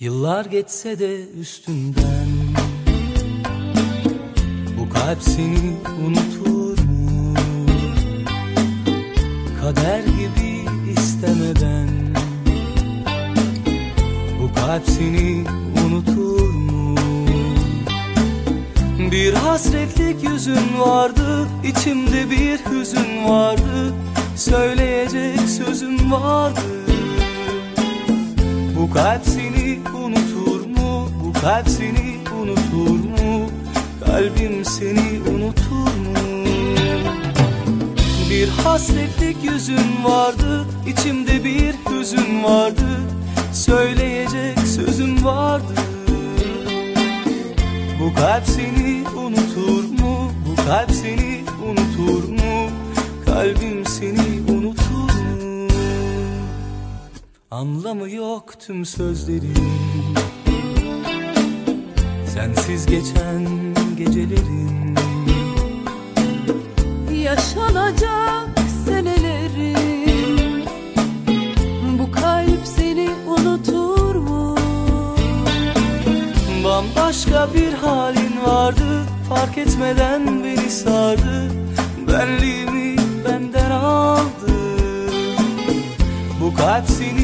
Yıllar geçse de üstünden Bu kalp seni unutur mu? Kader gibi istemeden Bu kalp seni unutur mu? Bir hasretlik yüzün vardı içimde bir hüzün vardı Söyleyecek sözüm vardı Bu kalp seni unutur mu? Bu kalp seni unutur mu? Kalbim seni unutur mu? Bir hasretlik yüzün vardı içimde bir hüzün vardı Söyleyecek sözüm vardı Bu kalp seni unutur mu? Bu kalp seni unutur mu? Kalbim Anlamı yok tüm sözlerin Sensiz geçen gecelerin. Yaşanacak senelerin. Bu kalp seni unutur mu? Bambaşka bir halin vardı. Fark etmeden beni sardı. Benliğimi benden aldı. Bu kalp seni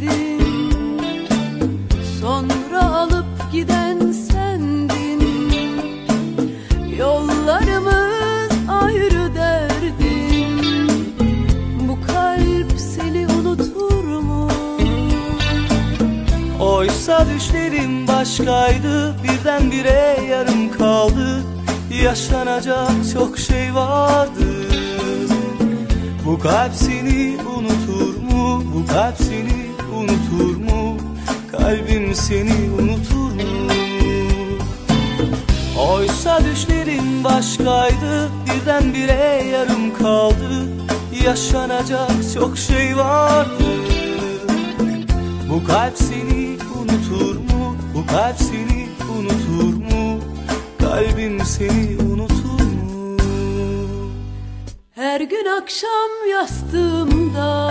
Sendin. Sonra alıp giden sendin. Yollarımız ayrı derdin. Bu kalp seni unutur mu? Oysa düşlerim başkaydı Birdenbire yarım kaldı. Yaşanacak çok şey vardı. Bu kalp seni unutur mu? Bu kalp seni unutur mu? Kalbim seni unutur mu? Oysa düşlerim başkaydı Birdenbire yarım kaldı Yaşanacak çok şey vardı bu kalp seni unutur mu? Bu kalp seni unutur mu? Kalbim seni unutur mu? Her gün akşam yastığımda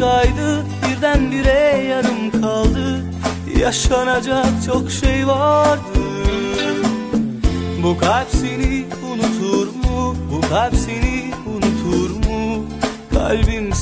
başkaydı Birdenbire yarım kaldı Yaşanacak çok şey vardı Bu kalp seni unutur mu? Bu kalp seni unutur mu? Kalbim